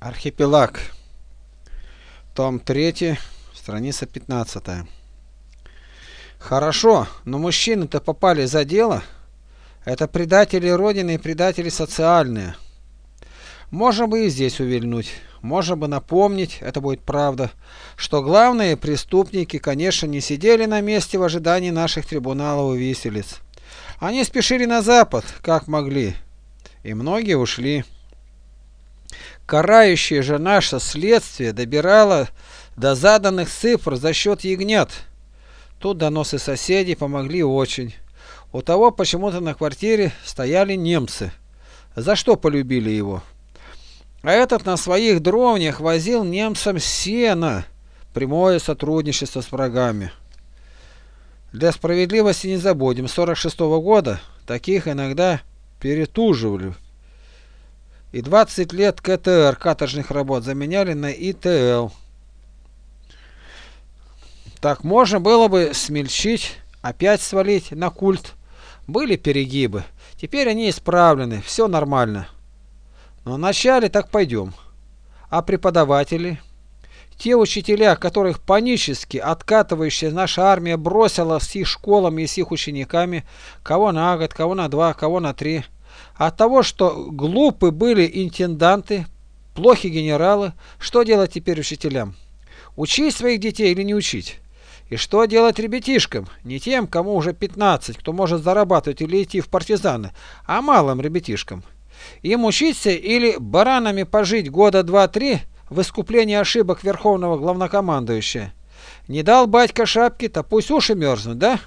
Архипелаг. Том 3, страница 15. Хорошо, но мужчины-то попали за дело. Это предатели Родины и предатели социальные. Можно бы и здесь увильнуть. Можно бы напомнить, это будет правда, что главные преступники, конечно, не сидели на месте в ожидании наших трибуналов и виселиц. Они спешили на запад, как могли, и многие ушли. Карающее же наше следствие добирало до заданных цифр за счет ягнят. Тут доносы соседей помогли очень. У того почему-то на квартире стояли немцы. За что полюбили его? А этот на своих дровнях возил немцам сено. Прямое сотрудничество с врагами. Для справедливости не забудем, 46 -го года таких иногда перетуживали и 20 лет КТР каторжных работ заменяли на ИТЛ. Так можно было бы смельчить, опять свалить на культ. Были перегибы, теперь они исправлены, все нормально. Но вначале так пойдем. А преподаватели? Те учителя, которых панически откатывающая наша армия бросила с их школами и с их учениками, кого на год, кого на два, кого на три – от того, что глупы были интенданты, плохи генералы, что делать теперь учителям? Учить своих детей или не учить? И что делать ребятишкам? Не тем, кому уже 15, кто может зарабатывать или идти в партизаны, а малым ребятишкам. Им учиться или баранами пожить года два-три в искуплении ошибок верховного главнокомандующего. Не дал батька шапки, то пусть уши мерзнут, да?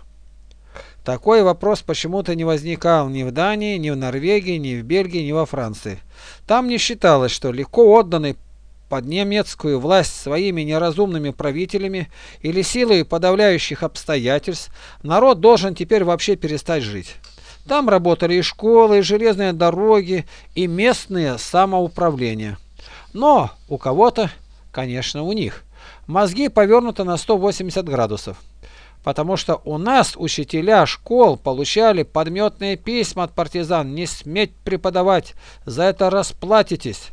Такой вопрос почему-то не возникал ни в Дании, ни в Норвегии, ни в Бельгии, ни во Франции. Там не считалось, что легко отданный под немецкую власть своими неразумными правителями или силой подавляющих обстоятельств, народ должен теперь вообще перестать жить. Там работали и школы, и железные дороги, и местные самоуправления. Но у кого-то, конечно у них, мозги повернуты на 180 градусов потому что у нас учителя школ получали подметные письма от партизан «Не сметь преподавать, за это расплатитесь».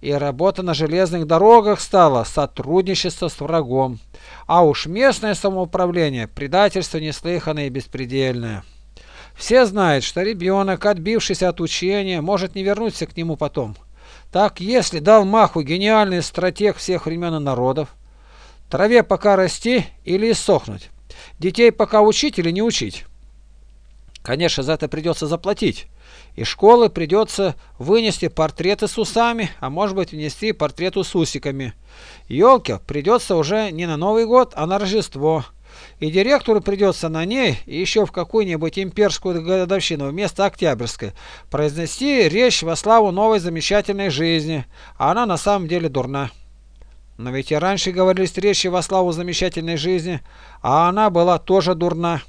И работа на железных дорогах стала сотрудничество с врагом. А уж местное самоуправление – предательство неслыханное и беспредельное. Все знают, что ребенок, отбившись от учения, может не вернуться к нему потом. Так, если дал маху гениальный стратег всех времен и народов, траве пока расти или иссохнуть. Детей пока учить или не учить? Конечно, за это придется заплатить. Из школы придется вынести портреты с усами, а может быть внести портреты с усиками. Елке придется уже не на Новый год, а на Рождество. И директору придется на ней и еще в какую-нибудь имперскую годовщину вместо Октябрьской произнести речь во славу новой замечательной жизни, а она на самом деле дурна. Но ведь и раньше говорились речи во славу замечательной жизни, а она была тоже дурна.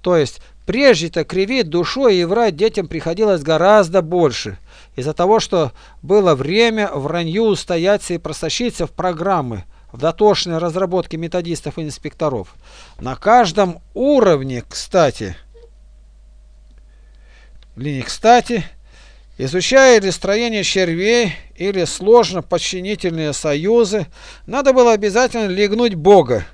То есть, прежде-то кривить душой и врать детям приходилось гораздо больше, из-за того, что было время вранью устояться и просочиться в программы, в дотошные разработки методистов и инспекторов. На каждом уровне, кстати, линии кстати, Изучая ли строение червей или сложно подчинительные союзы, надо было обязательно легнуть Бога,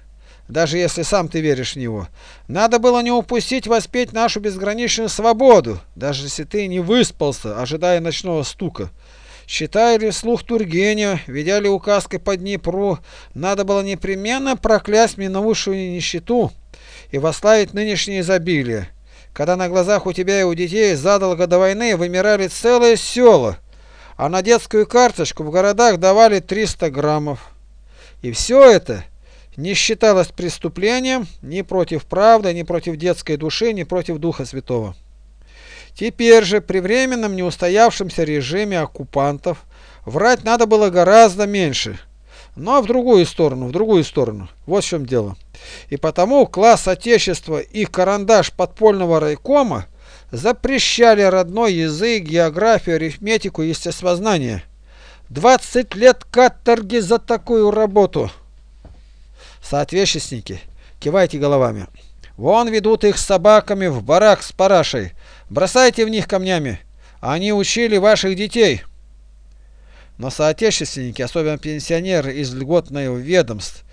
даже если сам ты веришь в Него. Надо было не упустить воспеть нашу безграничную свободу, даже если ты не выспался, ожидая ночного стука. Читая ли вслух Тургенева, ведя ли указкой по Днепру, надо было непременно проклясть минувшую нищету и восславить нынешнее изобилие когда на глазах у тебя и у детей задолго до войны вымирали целые села, а на детскую карточку в городах давали 300 граммов. И все это не считалось преступлением ни против правды, ни против детской души, ни против Духа Святого. Теперь же при временном неустоявшемся режиме оккупантов врать надо было гораздо меньше – но в другую сторону, в другую сторону. Вот в чем дело. И потому класс Отечества и карандаш подпольного райкома запрещали родной язык, географию, арифметику, естествознание. 20 лет каторги за такую работу. Соотечественники, кивайте головами. Вон ведут их собаками в барак с парашей. Бросайте в них камнями. Они учили ваших детей. Но соотечественники, особенно пенсионеры из льготных ведомств,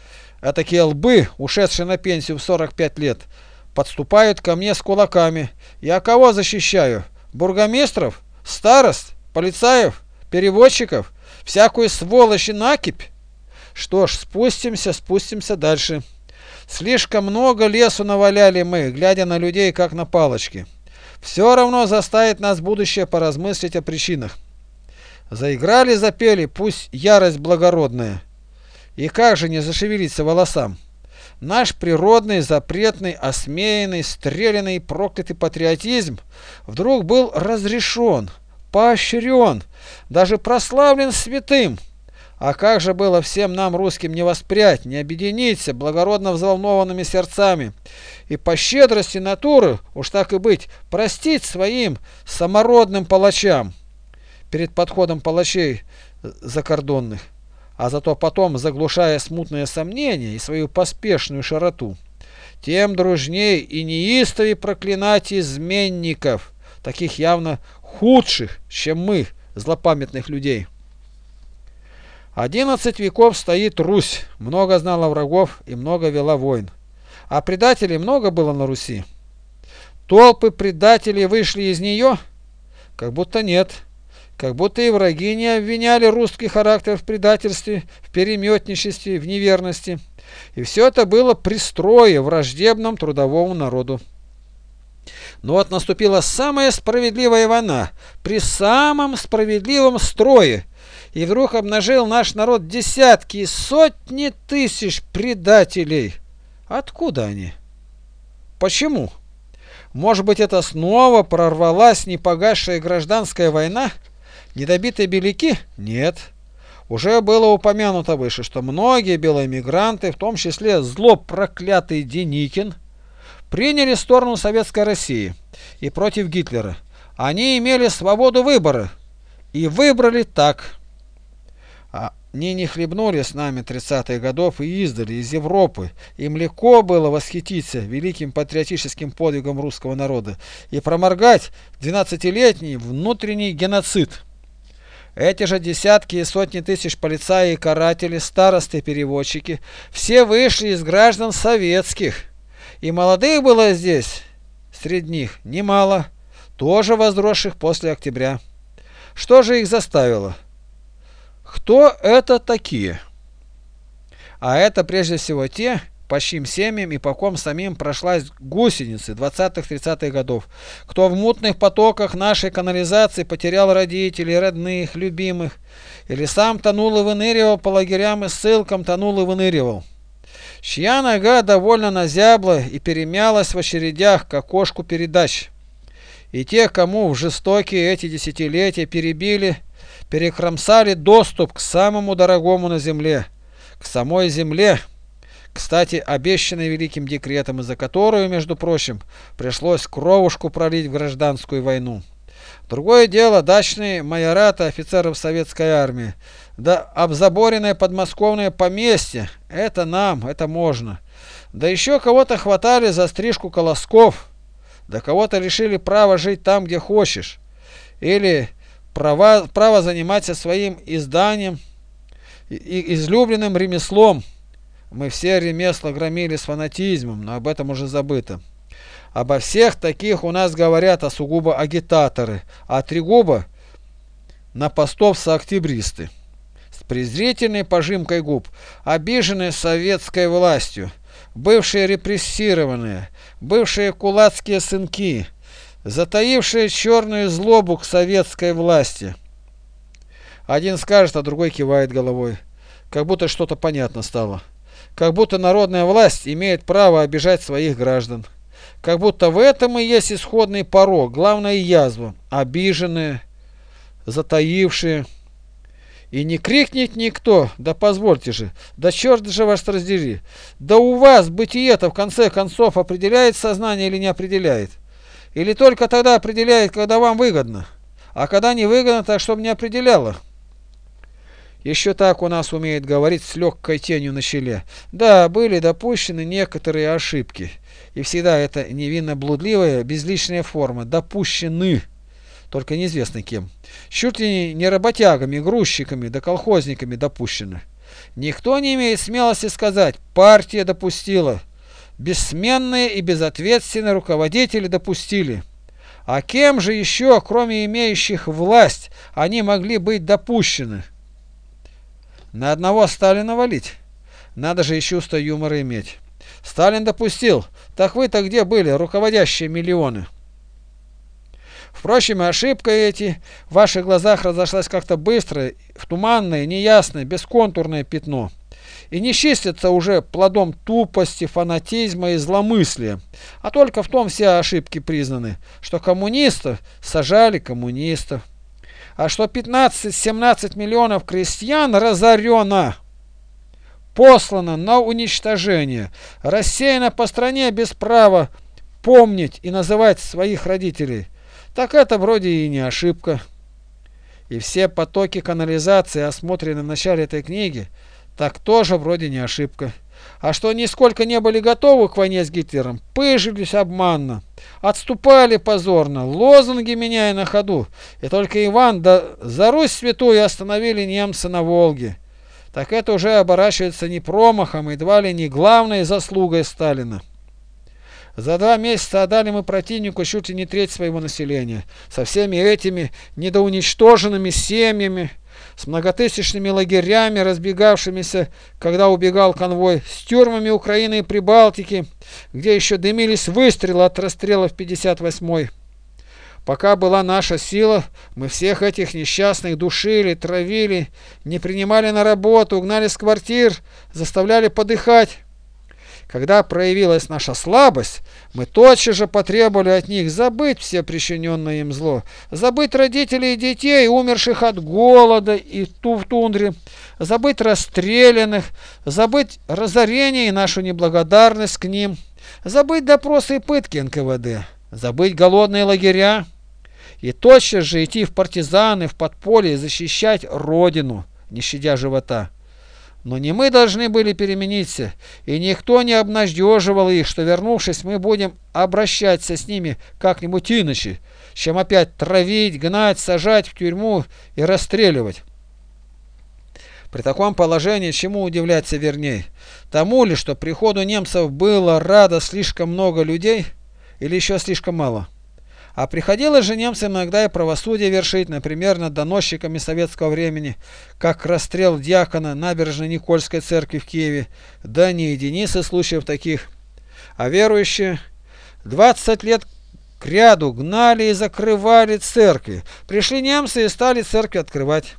а такие лбы, ушедшие на пенсию в 45 лет, подступают ко мне с кулаками. Я кого защищаю? Бургомистров? Старост? Полицаев? Переводчиков? Всякую сволочь и накипь? Что ж, спустимся, спустимся дальше. Слишком много лесу наваляли мы, глядя на людей, как на палочки. Все равно заставит нас будущее поразмыслить о причинах. Заиграли, запели, пусть ярость благородная. И как же не зашевелиться волосам? Наш природный, запретный, осмеянный, стрелянный, проклятый патриотизм вдруг был разрешен, поощрен, даже прославлен святым. А как же было всем нам, русским, не воспрять, не объединиться благородно взволнованными сердцами и по щедрости натуры, уж так и быть, простить своим самородным палачам перед подходом палачей закордонных, а зато потом заглушая смутные сомнения и свою поспешную широту, тем дружней и неистовей проклинать изменников, таких явно худших, чем мы, злопамятных людей. Одиннадцать веков стоит Русь, много знала врагов и много вела войн. А предателей много было на Руси. Толпы предателей вышли из нее? Как будто нет. Как будто и враги не обвиняли русский характер в предательстве, в переметничестве, в неверности. И все это было при строе, враждебном трудовому народу. Но вот наступила самая справедливая война, при самом справедливом строе, и вдруг обнажил наш народ десятки и сотни тысяч предателей. Откуда они? Почему? Может быть, это снова прорвалась непогасшая гражданская война? Недобитые беляки? Нет. Уже было упомянуто выше, что многие белые мигранты, в том числе зло проклятый Деникин, приняли сторону Советской России и против Гитлера. Они имели свободу выбора и выбрали так. Они не хлебнули с нами 30-х годов и издали из Европы. Им легко было восхититься великим патриотическим подвигом русского народа и проморгать 12-летний внутренний геноцид. Эти же десятки и сотни тысяч полицаи и каратели, старосты переводчики, все вышли из граждан советских. И молодых было здесь, среди них, немало, тоже возросших после октября. Что же их заставило? Кто это такие? А это прежде всего те, по чьим семьям и по ком самим прошлась гусеницы 20-30-х годов, кто в мутных потоках нашей канализации потерял родителей, родных, любимых, или сам тонул и выныривал по лагерям и ссылкам тонул и выныривал, чья нога довольно назябла и перемялась в очередях к окошку передач, и тех, кому в жестокие эти десятилетия перебили перекромсали доступ к самому дорогому на земле, к самой земле, кстати, обещанной великим декретом, из-за которую, между прочим, пришлось кровушку пролить в гражданскую войну. Другое дело дачные майораты офицеров советской армии, да обзаборенное подмосковное поместье, это нам, это можно. Да еще кого-то хватали за стрижку колосков, да кого-то лишили права жить там, где хочешь. Или права, право заниматься своим изданием и излюбленным ремеслом. Мы все ремесла громили с фанатизмом, но об этом уже забыто. Обо всех таких у нас говорят, а сугубо агитаторы, а тригубо на постов октябристы С презрительной пожимкой губ, обиженные советской властью, бывшие репрессированные, бывшие кулацкие сынки, затаившие черную злобу к советской власти. Один скажет, а другой кивает головой, как будто что-то понятно стало. Как будто народная власть имеет право обижать своих граждан. Как будто в этом и есть исходный порог, главная язва. Обиженные, затаившие. И не крикнет никто, да позвольте же, да черт же вас раздели. Да у вас бытие-то в конце концов определяет сознание или не определяет. Или только тогда определяет, когда вам выгодно, а когда не выгодно, так чтобы не определяло. Еще так у нас умеет говорить с легкой тенью на челе. Да, были допущены некоторые ошибки. И всегда это невинно блудливая, безличная форма. Допущены. только неизвестно кем. Чуть ли не работягами, грузчиками да колхозниками допущено. Никто не имеет смелости сказать «партия допустила». Бессменные и безответственные руководители допустили. А кем же еще, кроме имеющих власть, они могли быть допущены? На одного Сталина валить? Надо же и чувство юмора иметь. Сталин допустил. Так вы-то где были, руководящие миллионы? Впрочем, ошибка эти в ваших глазах разошлась как-то быстро, в туманное, неясное, бесконтурное пятно. И не числится уже плодом тупости, фанатизма и зломыслия, а только в том все ошибки признаны, что коммунистов сажали коммунистов, что 15-17 миллионов крестьян разорено, послано на уничтожение, рассеяно по стране без права помнить и называть своих родителей так это вроде и не ошибка. И все потоки канализации, осмотренные в начале этой книги, так тоже вроде не ошибка. А что нисколько не были готовы к войне с Гитлером, пыжились обманно, отступали позорно, лозунги меняя на ходу, и только Иван да за Русь святую остановили немцы на Волге. Так это уже оборачивается не промахом, едва ли не главной заслугой Сталина. За два месяца отдали мы противнику чуть ли не треть своего населения, со всеми этими недоуничтоженными семьями, с многотысячными лагерями, разбегавшимися, когда убегал конвой, с тюрьмами Украины и Прибалтики, где еще дымились выстрелы от расстрелов 58-й. Пока была наша сила, мы всех этих несчастных душили, травили, не принимали на работу, угнали с квартир, заставляли подыхать. Когда проявилась наша слабость, мы тотчас же потребовали от них забыть все причиненное им зло, забыть родителей и детей, умерших от голода и ту в тундре, забыть расстрелянных, забыть разорение и нашу неблагодарность к ним, забыть допросы и пытки НКВД, забыть голодные лагеря и тотчас же идти в партизаны, в подполье и защищать Родину, не щадя живота. Но не мы должны были перемениться, и никто не обнадеживал их, что, вернувшись, мы будем обращаться с ними как-нибудь иначе, чем опять травить, гнать, сажать в тюрьму и расстреливать. При таком положении чему удивляться верней? Тому ли, что приходу немцев было радо слишком много людей или еще слишком мало? А приходилось же немцам иногда и правосудие вершить, например, над доносчиками советского времени, как расстрел дьякона набережной Никольской церкви в Киеве, да не единицы случаев таких. А верующие 20 лет к ряду гнали и закрывали церкви. Пришли немцы и стали церкви открывать.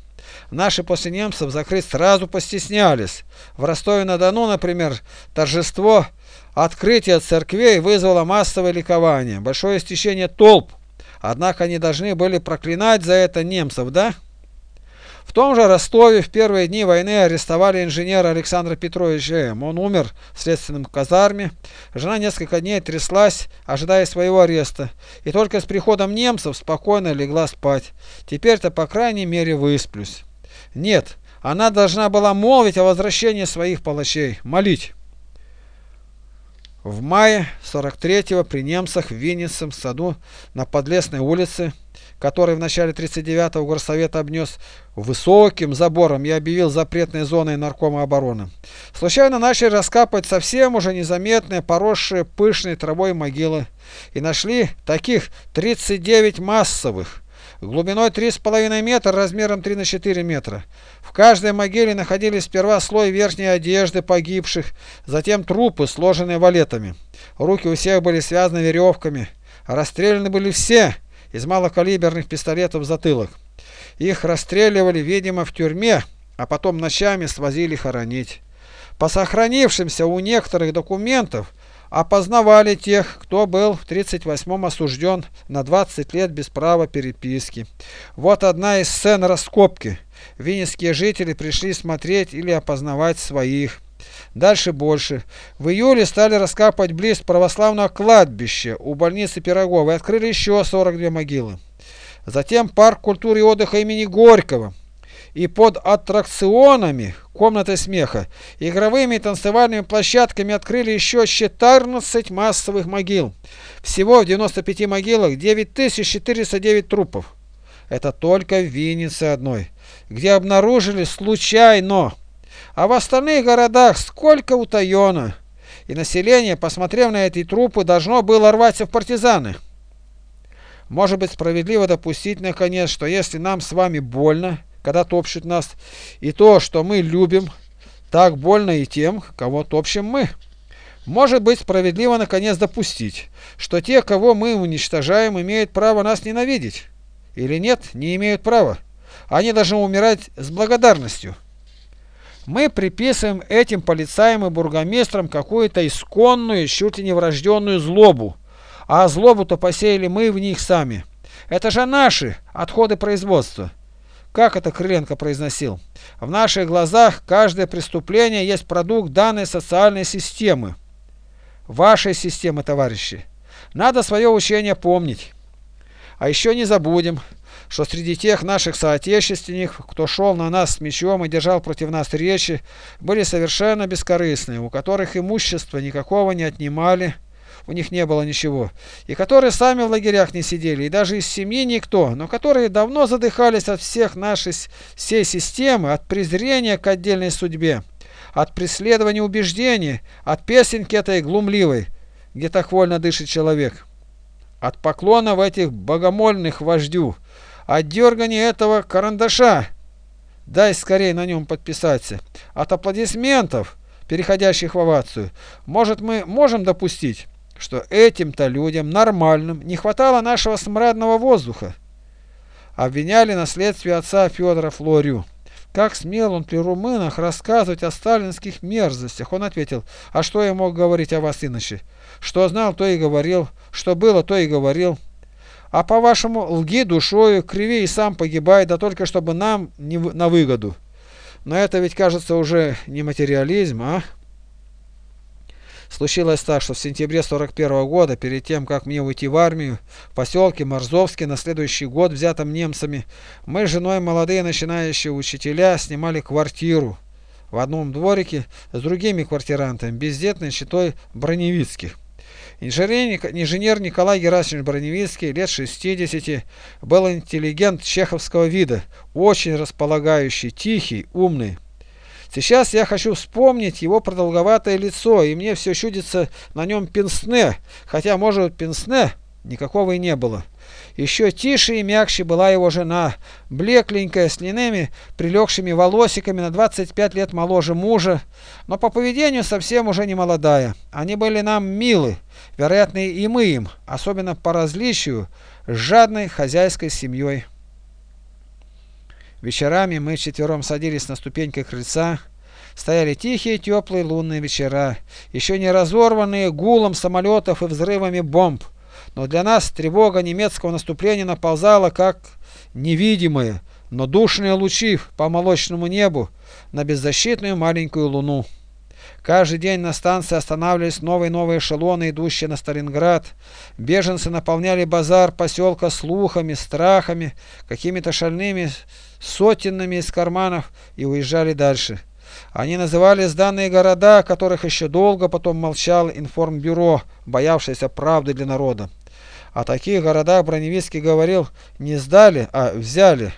Наши после немцев закрыть сразу постеснялись. В Ростове-на-Дону, например, торжество Открытие церквей вызвало массовое ликование, большое стечение толп. Однако они должны были проклинать за это немцев, да? В том же Ростове в первые дни войны арестовали инженера Александра Петровича М. Он умер в следственном казарме. Жена несколько дней тряслась, ожидая своего ареста. И только с приходом немцев спокойно легла спать. Теперь-то, по крайней мере, высплюсь. Нет, она должна была молвить о возвращении своих палачей, молить. В мае 43-го при немцах в Винницем саду на Подлесной улице, который в начале 39-го горсовет обнес высоким забором и объявил запретной зоной наркома обороны, случайно начали раскапывать совсем уже незаметные, поросшие пышной травой могилы. И нашли таких 39 массовых глубиной 3,5 метра, размером 3 на 4 метра. В каждой могиле находились сперва слой верхней одежды погибших, затем трупы, сложенные валетами. Руки у всех были связаны веревками. Расстреляны были все из малокалиберных пистолетов в затылок. Их расстреливали, видимо, в тюрьме, а потом ночами свозили хоронить. По сохранившимся у некоторых документов опознавали тех, кто был в 38-м осужден на 20 лет без права переписки. Вот одна из сцен раскопки. Винницкие жители пришли смотреть или опознавать своих. Дальше больше. В июле стали раскапывать близ православного кладбища у больницы Пироговой. Открыли еще 42 могилы. Затем парк культуры и отдыха имени Горького и под аттракционами, комнатой смеха, игровыми и танцевальными площадками открыли еще 14 массовых могил. Всего в 95 могилах 9409 трупов. Это только в Виннице одной, где обнаружили случайно. А в остальных городах сколько утаено. И население, посмотрев на эти трупы, должно было рваться в партизаны. Может быть справедливо допустить, наконец, что если нам с вами больно, когда топчут нас, и то, что мы любим, так больно и тем, кого топчем мы. Может быть справедливо, наконец, допустить, что те, кого мы уничтожаем, имеют право нас ненавидеть. Или нет, не имеют права. Они должны умирать с благодарностью. Мы приписываем этим полицаям и бургомистрам какую-то исконную, чуть ли не врожденную злобу. А злобу-то посеяли мы в них сами. Это же наши отходы производства. Как это Крыленко произносил? В наших глазах каждое преступление есть продукт данной социальной системы. Вашей системы, товарищи. Надо свое учение помнить. А еще не забудем, что среди тех наших соотечественников, кто шел на нас с мечом и держал против нас речи, были совершенно бескорыстные, у которых имущества никакого не отнимали, у них не было ничего, и которые сами в лагерях не сидели, и даже из семьи никто, но которые давно задыхались от всех нашей всей системы, от презрения к отдельной судьбе, от преследования убеждений, от песенки этой глумливой, где так вольно дышит человек, от поклонов этих богомольных вождю, от дергания этого карандаша, дай скорее на нем подписаться, от аплодисментов, переходящих в овацию, может мы можем допустить, что этим-то людям, нормальным, не хватало нашего смрадного воздуха. Обвиняли на следствии отца Федора Флорию. Как смел он при румынах рассказывать о сталинских мерзостях? Он ответил, а что я мог говорить о вас иначе? Что знал, то и говорил, что было, то и говорил. А по-вашему, лги душою, криви и сам погибай, да только чтобы нам не на выгоду. Но это ведь, кажется, уже не материализм, а? Случилось так, что в сентябре 41 -го года, перед тем, как мне уйти в армию, в поселке Морзовске на следующий год, взятым немцами, мы с женой молодые начинающие учителя снимали квартиру в одном дворике с другими квартирантами, бездетной щитой Броневицких. Инженер Николай Герасимович Броневицкий, лет 60, был интеллигент чеховского вида, очень располагающий, тихий, умный. Сейчас я хочу вспомнить его продолговатое лицо, и мне все чудится на нем пенсне, хотя, может, пенсне никакого и не было. Еще тише и мягче была его жена, блекленькая, с длинными прилегшими волосиками, на 25 лет моложе мужа, но по поведению совсем уже не молодая. Они были нам милы, вероятно, и мы им, особенно по различию с жадной хозяйской семьей. Вечерами мы четвером садились на ступеньки крыльца. Стояли тихие теплые лунные вечера, еще не разорванные гулом самолетов и взрывами бомб. Но для нас тревога немецкого наступления наползала, как невидимые, но душные лучи по молочному небу на беззащитную маленькую луну. Каждый день на станции останавливались новые новые эшелоны, идущие на Сталинград. Беженцы наполняли базар поселка слухами, страхами, какими-то шальными сотенными из карманов и уезжали дальше. Они называли сданные города, о которых еще долго потом молчал информбюро, боявшееся правды для народа. О таких городах Броневицкий говорил не сдали, а взяли.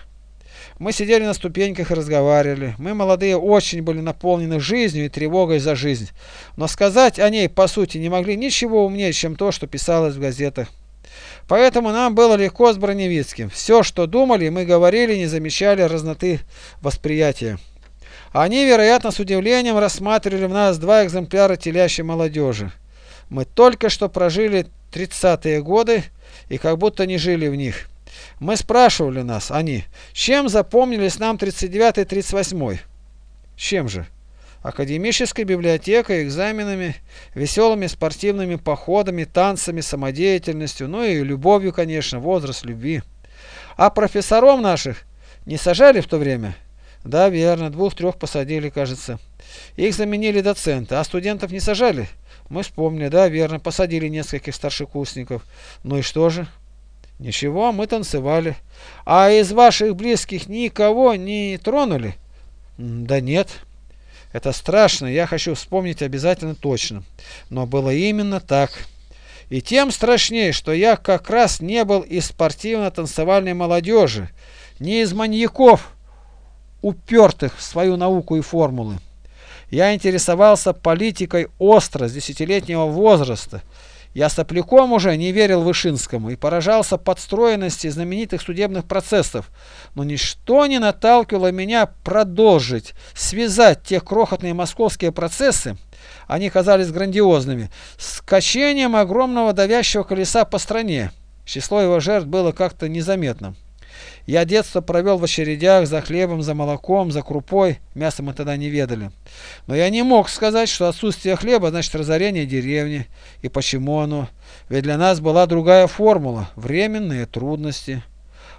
Мы сидели на ступеньках и разговаривали. Мы, молодые, очень были наполнены жизнью и тревогой за жизнь. Но сказать о ней, по сути, не могли ничего умнее, чем то, что писалось в газетах. Поэтому нам было легко с Броневицким. Все, что думали, мы говорили, не замечали разноты восприятия. Они, вероятно, с удивлением рассматривали в нас два экземпляра телящей молодежи. Мы только что прожили 30-е годы и как будто не жили в них. Мы спрашивали нас, они, чем запомнились нам 39-38? Чем же? Академической библиотекой, экзаменами, веселыми спортивными походами, танцами, самодеятельностью, ну и любовью, конечно, возраст любви. А профессоров наших не сажали в то время? Да, верно, двух-трех посадили, кажется. Их заменили доценты, а студентов не сажали? Мы вспомнили, да, верно, посадили нескольких старшекурсников. Ну и что же? Ничего, мы танцевали. А из ваших близких никого не тронули? Да нет. Это страшно, я хочу вспомнить обязательно точно. Но было именно так. И тем страшнее, что я как раз не был из спортивно-танцевальной молодежи, не из маньяков, упертых в свою науку и формулы. Я интересовался политикой остро, с десятилетнего возраста. Я сопляком уже не верил Вышинскому и поражался подстроенности знаменитых судебных процессов, но ничто не наталкивало меня продолжить, связать те крохотные московские процессы, они казались грандиозными, с качением огромного давящего колеса по стране. Число его жертв было как-то незаметным. Я детство провел в очередях за хлебом, за молоком, за крупой, мясо мы тогда не ведали. Но я не мог сказать, что отсутствие хлеба значит разорение деревни. И почему оно? Ведь для нас была другая формула – временные трудности.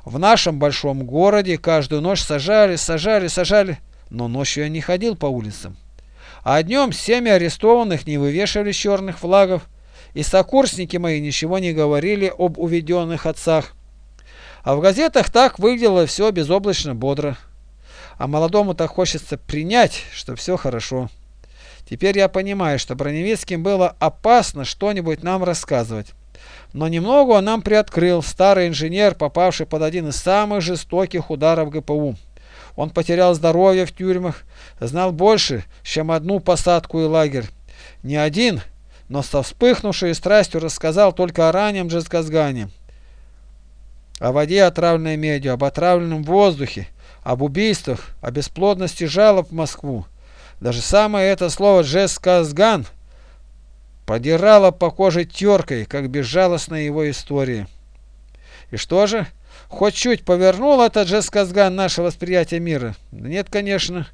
В нашем большом городе каждую ночь сажали, сажали, сажали, но ночью я не ходил по улицам. А днем семьи арестованных не вывешивали черных флагов, и сокурсники мои ничего не говорили об уведенных отцах. А в газетах так выглядело все безоблачно бодро. А молодому так хочется принять, что все хорошо. Теперь я понимаю, что Броневицким было опасно что-нибудь нам рассказывать. Но немного он нам приоткрыл, старый инженер, попавший под один из самых жестоких ударов ГПУ. Он потерял здоровье в тюрьмах, знал больше, чем одну посадку и лагерь. Не один, но со вспыхнувшей страстью рассказал только о раннем Джесказгане о воде, отравленной медью, об отравленном воздухе, об убийствах, о бесплодности жалоб в Москву. Даже самое это слово «джесказган» подирало по коже теркой, как безжалостная его история. И что же? Хоть чуть повернул этот джесказган наше восприятие мира? нет, конечно.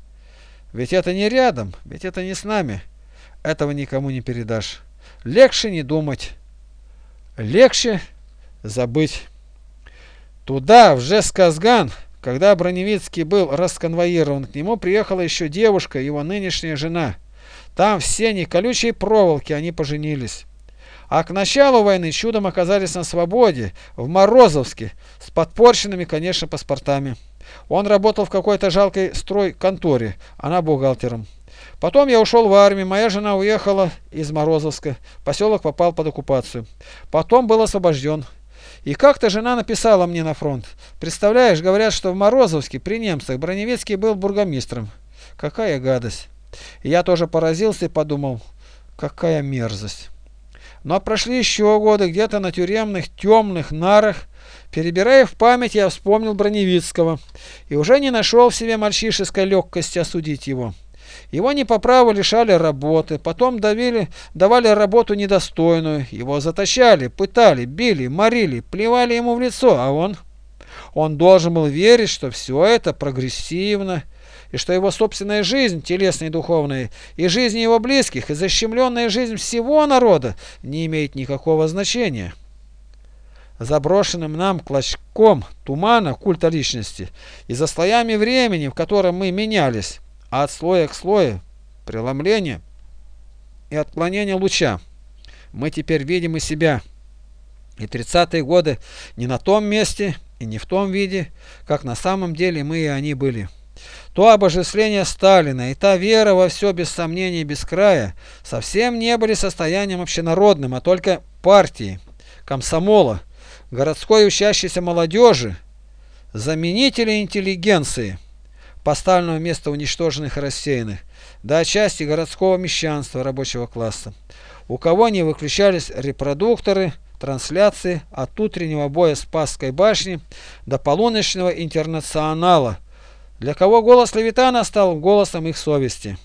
Ведь это не рядом, ведь это не с нами. Этого никому не передашь. Легче не думать. Легче забыть. Туда, в Жесказган, когда Броневицкий был расконвоирован, к нему приехала еще девушка, его нынешняя жена. Там в сене колючей проволоки они поженились. А к началу войны чудом оказались на свободе, в Морозовске, с подпорченными, конечно, паспортами. Он работал в какой-то жалкой стройконторе, она бухгалтером. Потом я ушел в армию, моя жена уехала из Морозовска, поселок попал под оккупацию. Потом был освобожден. И как-то жена написала мне на фронт. Представляешь, говорят, что в Морозовске при немцах Броневицкий был бургомистром. Какая гадость. И я тоже поразился и подумал, какая мерзость. Но прошли еще годы, где-то на тюремных темных нарах, перебирая в память, я вспомнил Броневицкого и уже не нашел в себе мальчишеской легкости осудить его. Его не по праву лишали работы, потом давили, давали работу недостойную, его затащали, пытали, били, морили, плевали ему в лицо, а он... Он должен был верить, что все это прогрессивно, и что его собственная жизнь, телесная и духовная, и жизнь его близких, и защемленная жизнь всего народа не имеет никакого значения. Заброшенным нам клочком тумана культа личности и за слоями времени, в котором мы менялись, от слоя к слою преломление и отклонение луча. Мы теперь видим и себя. И тридцатые годы не на том месте и не в том виде, как на самом деле мы и они были. То обожествление Сталина и та вера во все без сомнений и без края совсем не были состоянием общенародным, а только партии, комсомола, городской учащейся молодежи, заменители интеллигенции – поставленного места уничтоженных и рассеянных, до отчасти городского мещанства рабочего класса, у кого не выключались репродукторы, трансляции от утреннего боя Спасской башни до полуночного интернационала, для кого голос Левитана стал голосом их совести.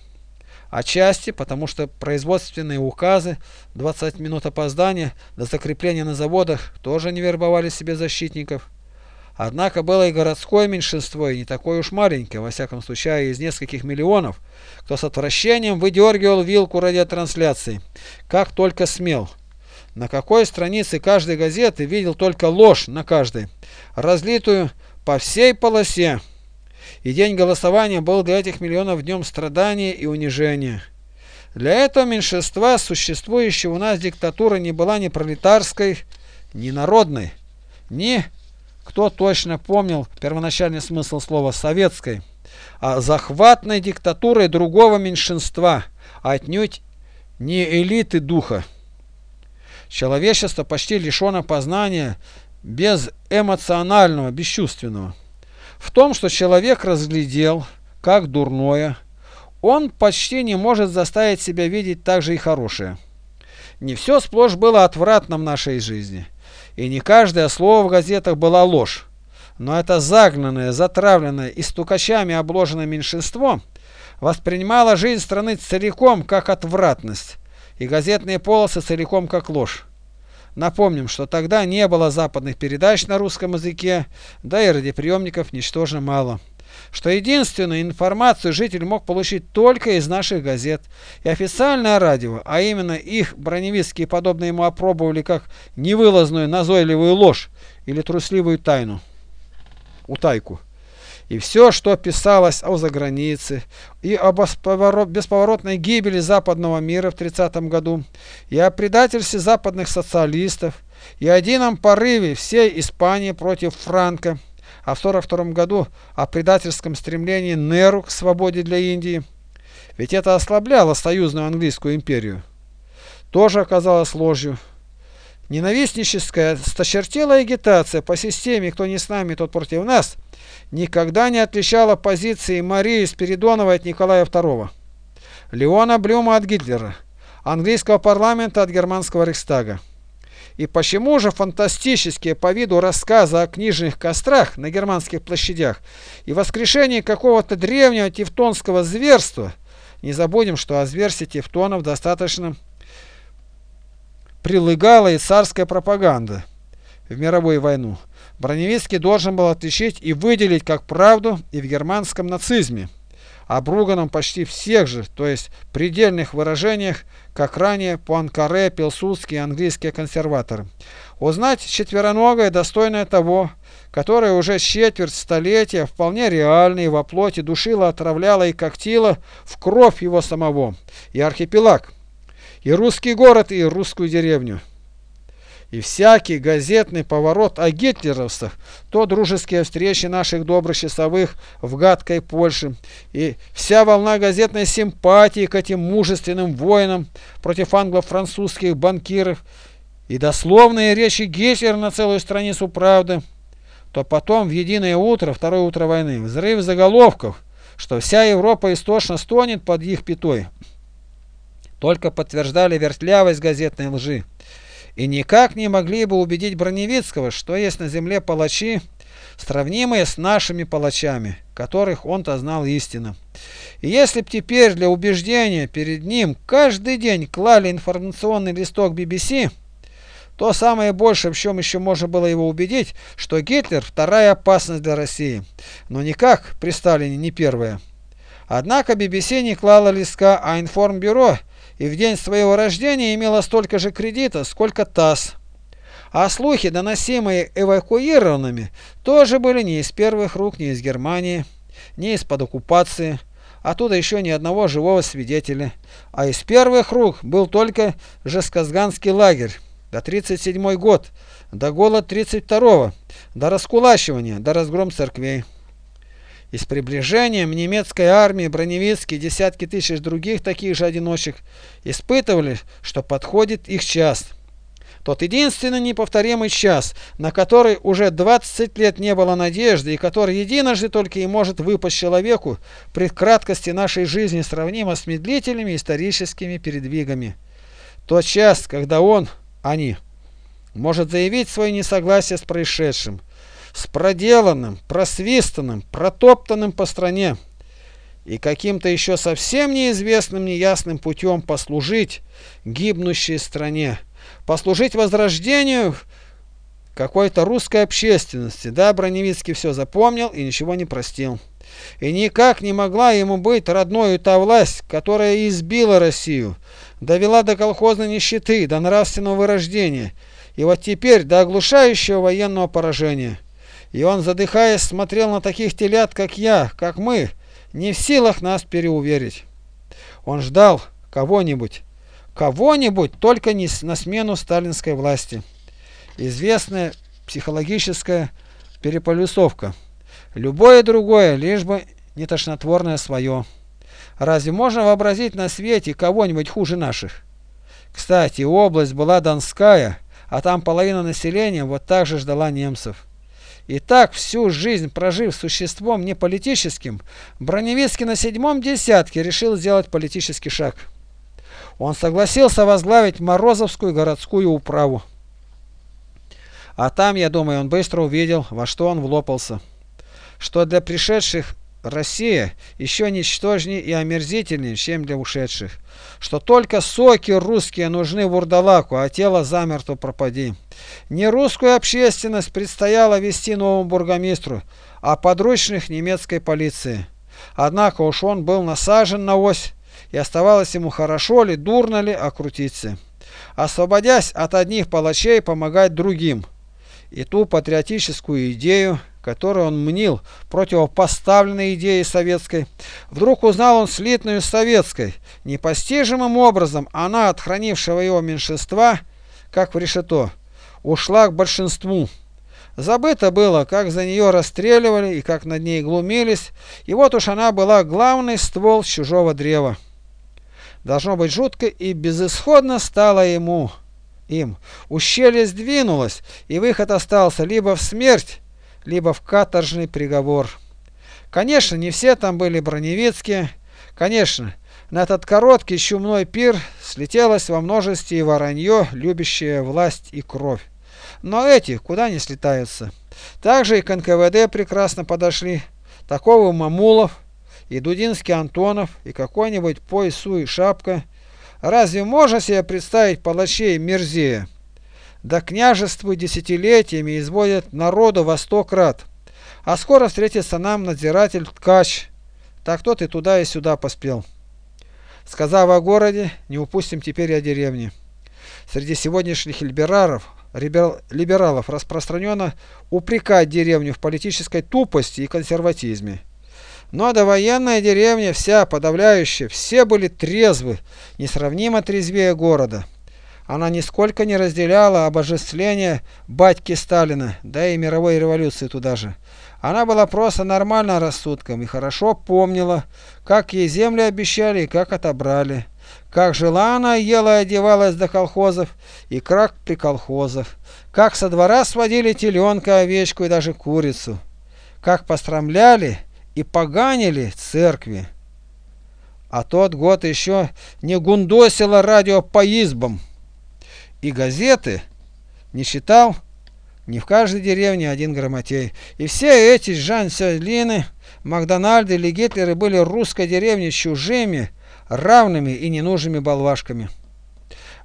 Отчасти, потому что производственные указы, 20 минут опоздания до закрепления на заводах тоже не вербовали себе защитников. Однако было и городское меньшинство, и не такое уж маленькое, во всяком случае из нескольких миллионов, кто с отвращением выдергивал вилку радиотрансляции, как только смел. На какой странице каждой газеты видел только ложь на каждой, разлитую по всей полосе. И день голосования был для этих миллионов днем страдания и унижения. Для этого меньшинства существующая у нас диктатура не была ни пролетарской, ни народной, ни кто точно помнил первоначальный смысл слова «советской», а захватной диктатурой другого меньшинства, отнюдь не элиты духа. Человечество почти лишено познания без эмоционального, бесчувственного. В том, что человек разглядел, как дурное, он почти не может заставить себя видеть также и хорошее. Не все сплошь было отвратно в нашей жизни, и не каждое слово в газетах была ложь. Но это загнанное, затравленное и стукачами обложенное меньшинство воспринимало жизнь страны целиком как отвратность, и газетные полосы целиком как ложь. Напомним, что тогда не было западных передач на русском языке, да и радиоприемников ничтожно мало. Что единственную информацию житель мог получить только из наших газет. И официальное радио, а именно их броневицкие подобные ему опробовали как невылазную назойливую ложь или трусливую тайну утайку. И все, что писалось о загранице, и об бесповоротной гибели западного мира в 30 году, и о предательстве западных социалистов, и о едином порыве всей Испании против Франка, а в 42 году о предательском стремлении Неру к свободе для Индии, ведь это ослабляло союзную английскую империю, тоже оказалось ложью. Ненавистническая, сточертелая агитация по системе «кто не с нами, тот против нас» никогда не отличала позиции Марии Спиридоновой от Николая II, Леона Блюма от Гитлера, английского парламента от германского Рейхстага. И почему же фантастические по виду рассказы о книжных кострах на германских площадях и воскрешении какого-то древнего тевтонского зверства, не забудем, что о зверстве тевтонов достаточно прилегала и царская пропаганда в мировую войну. Броневицкий должен был отличить и выделить как правду и в германском нацизме, обруганном почти всех же, то есть предельных выражениях, как ранее Пуанкаре, Пилсудский и английские консерваторы. Узнать четвероногое, достойное того, которое уже четверть столетия вполне реально и во плоти душила, отравляла и когтила в кровь его самого, и архипелаг – и русский город, и русскую деревню. И всякий газетный поворот о гитлеровцах, то дружеские встречи наших доброчасовых в гадкой Польше, и вся волна газетной симпатии к этим мужественным воинам против англо-французских банкиров, и дословные речи Гитлера на целую страницу правды, то потом в единое утро, второе утро войны, взрыв заголовков, что вся Европа истошно стонет под их пятой. Только подтверждали вертлявость газетной лжи и никак не могли бы убедить Броневицкого, что есть на земле палачи, сравнимые с нашими палачами, которых он-то знал истинно. И если б теперь для убеждения перед ним каждый день клали информационный листок BBC, то самое большее, в чем еще можно было его убедить, что Гитлер – вторая опасность для России, но никак при Сталине не первая. Однако BBC не клала листка, а информбюро – и в день своего рождения имела столько же кредита, сколько ТАСС. А слухи, доносимые эвакуированными, тоже были не из первых рук, не из Германии, не из-под оккупации. Оттуда еще ни одного живого свидетеля. А из первых рук был только Жесказганский лагерь. До 37 год, до голод 32-го, до раскулачивания, до разгром церквей. И с приближением немецкой армии Броневицкий и десятки тысяч других таких же одиночек испытывали, что подходит их час. Тот единственный неповторимый час, на который уже 20 лет не было надежды и который единожды только и может выпасть человеку при краткости нашей жизни сравнимо с медлительными историческими передвигами. Тот час, когда он, они, может заявить свое несогласие с происшедшим, с проделанным, просвистанным, протоптанным по стране и каким-то еще совсем неизвестным неясным путем послужить гибнущей стране, послужить возрождению какой-то русской общественности. Да, Броневицкий все запомнил и ничего не простил. И никак не могла ему быть родной та власть, которая избила Россию, довела до колхозной нищеты, до нравственного вырождения, и вот теперь до оглушающего военного поражения. И он, задыхаясь, смотрел на таких телят, как я, как мы, не в силах нас переуверить. Он ждал кого-нибудь, кого-нибудь, только не на смену сталинской власти. Известная психологическая переполюсовка. Любое другое, лишь бы не тошнотворное свое. Разве можно вообразить на свете кого-нибудь хуже наших? Кстати, область была Донская, а там половина населения вот так же ждала немцев. И так, всю жизнь прожив существом не политическим, Броневицкий на седьмом десятке решил сделать политический шаг. Он согласился возглавить Морозовскую городскую управу. А там, я думаю, он быстро увидел, во что он влопался. Что для пришедших Россия еще ничтожнее и омерзительнее, чем для ушедших. Что только соки русские нужны вурдалаку, а тело замертво пропади. Не русскую общественность предстояло вести новому бургомистру, а подручных немецкой полиции. Однако уж он был насажен на ось, и оставалось ему хорошо ли, дурно ли окрутиться. Освободясь от одних палачей, помогать другим. И ту патриотическую идею, которую он мнил противопоставленной идее советской, вдруг узнал он слитную советской. Непостижимым образом она от хранившего его меньшинства, как в решето, ушла к большинству. Забыто было, как за нее расстреливали и как над ней глумились, и вот уж она была главный ствол чужого древа. Должно быть жутко и безысходно стало ему, им. Ущелье сдвинулось, и выход остался либо в смерть, либо в каторжный приговор. Конечно, не все там были броневицкие. Конечно, на этот короткий чумной пир слетелось во множестве и воронье, любящее власть и кровь. Но эти куда не слетаются. Также и к НКВД прекрасно подошли. Такого Мамулов, и Дудинский Антонов, и какой-нибудь Пойсу и Шапка. Разве можно себе представить палачей Мерзея? Да княжеству десятилетиями изводят народу во сто крат. А скоро встретится нам надзиратель Ткач. Так тот и туда и сюда поспел. Сказав о городе, не упустим теперь о деревне. Среди сегодняшних либераров, либералов распространено упрекать деревню в политической тупости и консерватизме. Но довоенная деревня вся, подавляющая, все были трезвы, несравнимо трезвее города. Она нисколько не разделяла обожествление батьки Сталина, да и мировой революции туда же. Она была просто нормально рассудком и хорошо помнила, как ей земли обещали и как отобрали. Как жила она, ела и одевалась до колхозов, и как при колхозах. Как со двора сводили теленка, овечку и даже курицу. Как пострамляли и поганили церкви. А тот год еще не гундосило радио по избам и газеты не читал ни в каждой деревне один грамотей. И все эти Жан Сёлины, Макдональды или Гитлеры были русской деревне чужими, равными и ненужными болвашками.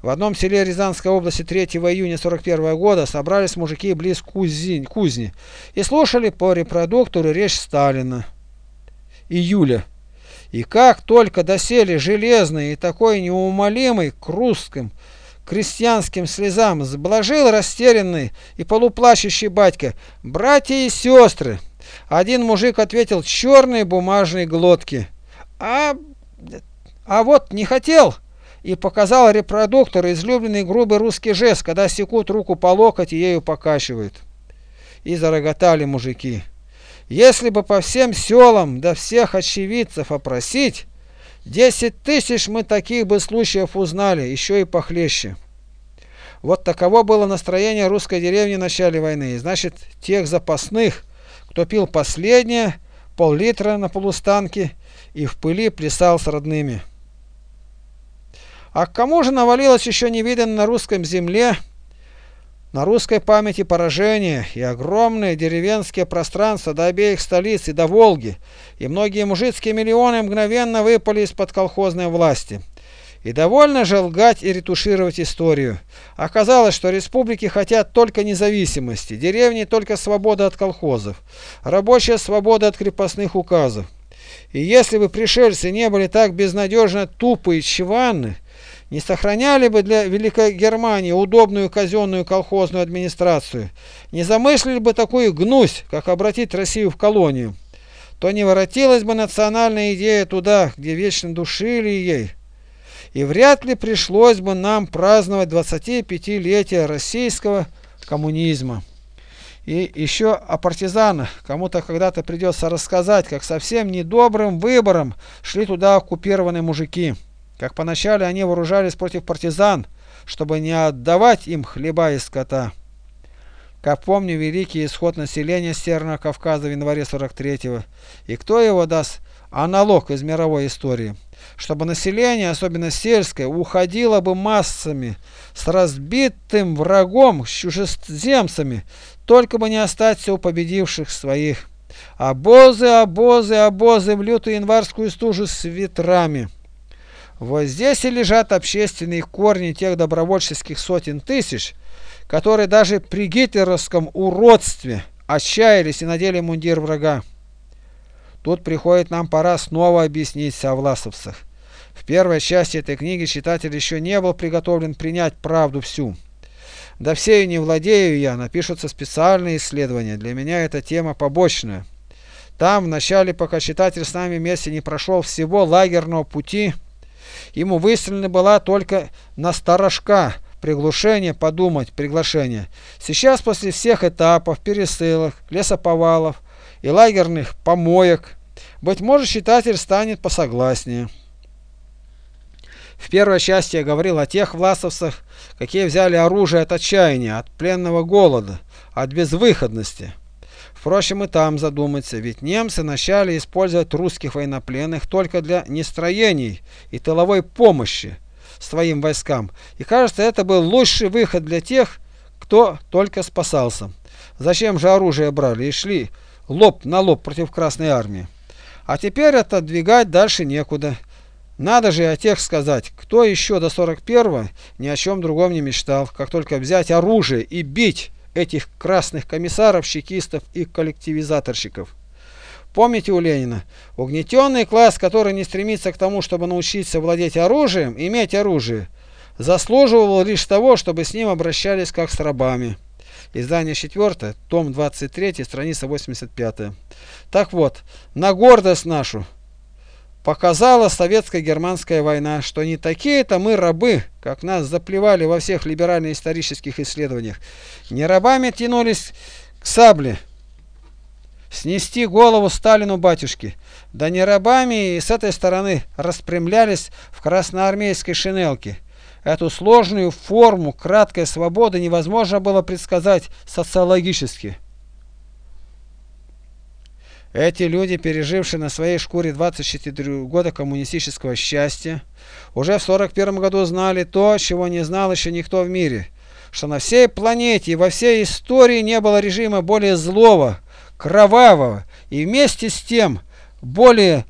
В одном селе Рязанской области 3 июня 41 года собрались мужики близ кузни, кузни и слушали по репродуктору речь Сталина. Июля. И как только досели железный и такой неумолимый к русским крестьянским слезам сблажил растерянный и полуплачущий батька. «Братья и сестры!» Один мужик ответил черные бумажные глотки. «А, а вот не хотел!» И показал репродуктор излюбленный грубый русский жест, когда секут руку по локоть и ею покачивают. И зароготали мужики. Если бы по всем селам да всех очевидцев опросить, Десять тысяч мы таких бы случаев узнали, еще и похлеще. Вот таково было настроение русской деревни в начале войны. Значит, тех запасных, кто пил последнее, пол-литра на полустанке и в пыли плясал с родными. А к кому же навалилось еще невиданно на русском земле на русской памяти поражения и огромные деревенские пространства до обеих столиц и до Волги, и многие мужицкие миллионы мгновенно выпали из-под колхозной власти. И довольно же лгать и ретушировать историю. Оказалось, что республики хотят только независимости, деревни только свободы от колхозов, рабочая свобода от крепостных указов. И если бы пришельцы не были так безнадежно тупы и чванны, не сохраняли бы для Великой Германии удобную казенную колхозную администрацию, не замыслили бы такую гнусь, как обратить Россию в колонию, то не воротилась бы национальная идея туда, где вечно душили ей, и вряд ли пришлось бы нам праздновать 25-летие российского коммунизма. И еще о партизанах. Кому-то когда-то придется рассказать, как совсем недобрым выбором шли туда оккупированные мужики как поначалу они вооружались против партизан, чтобы не отдавать им хлеба и скота. Как помню, великий исход населения Северного Кавказа в январе 43-го. И кто его даст аналог из мировой истории? Чтобы население, особенно сельское, уходило бы массами с разбитым врагом, с чужеземцами, только бы не остаться у победивших своих. Обозы, обозы, обозы в лютую январскую стужу с ветрами. Вот здесь и лежат общественные корни тех добровольческих сотен тысяч, которые даже при гитлеровском уродстве отчаялись и надели мундир врага. Тут приходит нам пора снова объяснить о власовцах. В первой части этой книги читатель еще не был приготовлен принять правду всю. Да всею не владею я, напишутся специальные исследования. Для меня эта тема побочная. Там, в начале, пока читатель с нами вместе не прошел всего лагерного пути, ему выстрелена была только на сторожка, приглушение, подумать, приглашение. Сейчас, после всех этапов, пересылок, лесоповалов и лагерных помоек, быть может, читатель станет посогласнее. В первой части я говорил о тех власовцах, какие взяли оружие от отчаяния, от пленного голода, от безвыходности. Впрочем, и там задуматься, ведь немцы начали использовать русских военнопленных только для нестроений и тыловой помощи своим войскам. И кажется, это был лучший выход для тех, кто только спасался. Зачем же оружие брали и шли лоб на лоб против Красной Армии? А теперь отодвигать дальше некуда. Надо же о тех сказать, кто еще до 41-го ни о чем другом не мечтал, как только взять оружие и бить этих красных комиссаров, чекистов и коллективизаторщиков. Помните у Ленина, угнетенный класс, который не стремится к тому, чтобы научиться владеть оружием, иметь оружие, заслуживал лишь того, чтобы с ним обращались как с рабами. Издание 4, том 23, страница 85. Так вот, на гордость нашу, Показала советско-германская война, что не такие-то мы рабы, как нас заплевали во всех либерально-исторических исследованиях. Не рабами тянулись к сабле, снести голову Сталину батюшки, да не рабами и с этой стороны распрямлялись в красноармейской шинелке. Эту сложную форму краткой свободы невозможно было предсказать социологически. Эти люди, пережившие на своей шкуре 24 года коммунистического счастья, уже в 41 году знали то, чего не знал еще никто в мире, что на всей планете и во всей истории не было режима более злого, кровавого и вместе с тем более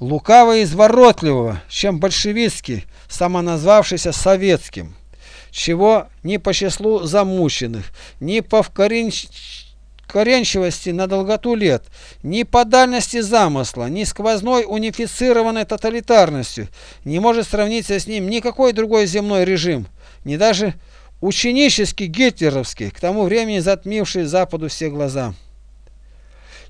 лукаво и изворотливого, чем большевистский, самоназвавшийся советским, чего ни по числу замученных, ни по вкоренчеству коренчивости на долготу лет, ни по дальности замысла, ни сквозной унифицированной тоталитарностью не может сравниться с ним никакой другой земной режим, ни даже ученический гитлеровский, к тому времени затмивший Западу все глаза.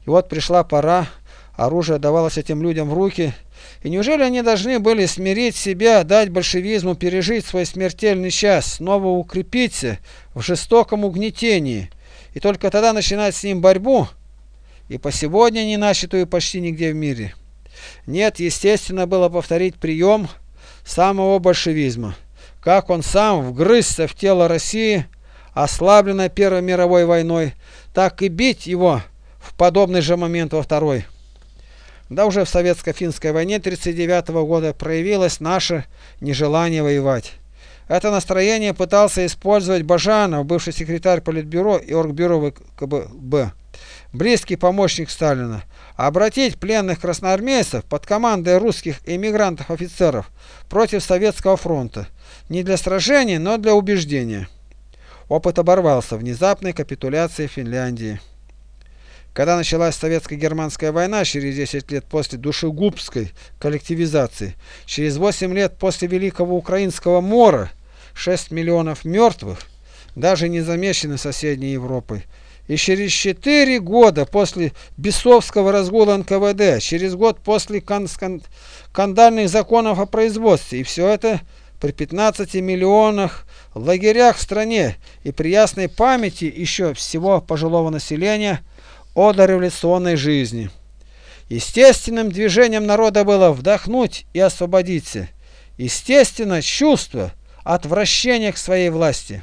И вот пришла пора, оружие давалось этим людям в руки, и неужели они должны были смирить себя, дать большевизму пережить свой смертельный час, снова укрепиться в жестоком угнетении – и только тогда начинать с ним борьбу, и по сегодня не начатую почти нигде в мире. Нет, естественно было повторить прием самого большевизма, как он сам вгрызся в тело России, ослабленной Первой мировой войной, так и бить его в подобный же момент во Второй. Да уже в советско-финской войне 1939 года проявилось наше нежелание воевать. Это настроение пытался использовать Бажанов, бывший секретарь Политбюро и Оргбюро ВКБ, близкий помощник Сталина, обратить пленных красноармейцев под командой русских эмигрантов-офицеров против Советского фронта, не для сражения, но для убеждения. Опыт оборвался внезапной капитуляцией Финляндии. Когда началась советско-германская война через 10 лет после душегубской коллективизации, через 8 лет после Великого Украинского мора, 6 миллионов мертвых, даже не замечены соседней Европой. И через 4 года после бесовского разгула НКВД, через год после кан скандальных законов о производстве, и все это при 15 миллионах лагерях в стране и при ясной памяти еще всего пожилого населения о дореволюционной жизни. Естественным движением народа было вдохнуть и освободиться. Естественно, чувство – отвращение к своей власти.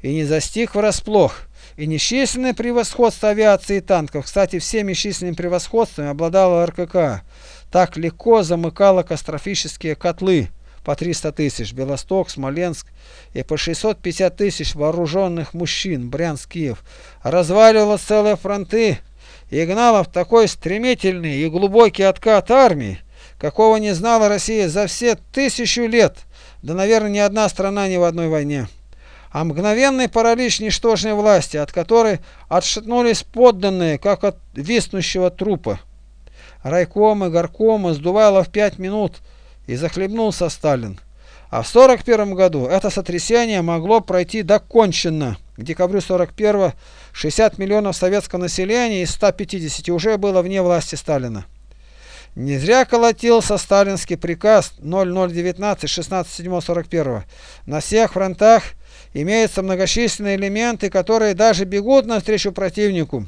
И не застиг врасплох, и несчисленное превосходство авиации и танков, кстати, всеми численными превосходствами обладала РКК, так легко замыкала катастрофические котлы по 300 тысяч, Белосток, Смоленск, и по 650 тысяч вооруженных мужчин, Брянск, Киев, разваливала целые фронты и гнала в такой стремительный и глубокий откат армии, какого не знала Россия за все тысячу лет, да, наверное, ни одна страна ни в одной войне. А мгновенный паралич ничтожной власти, от которой отшатнулись подданные, как от виснущего трупа. Райкомы, горкомы сдувало в пять минут, и захлебнулся Сталин. А в 41 году это сотрясение могло пройти доконченно. К декабрю 41 60 миллионов советского населения из 150 уже было вне власти Сталина. Не зря колотился сталинский приказ 0019 16.7.41. На всех фронтах имеются многочисленные элементы, которые даже бегут навстречу противнику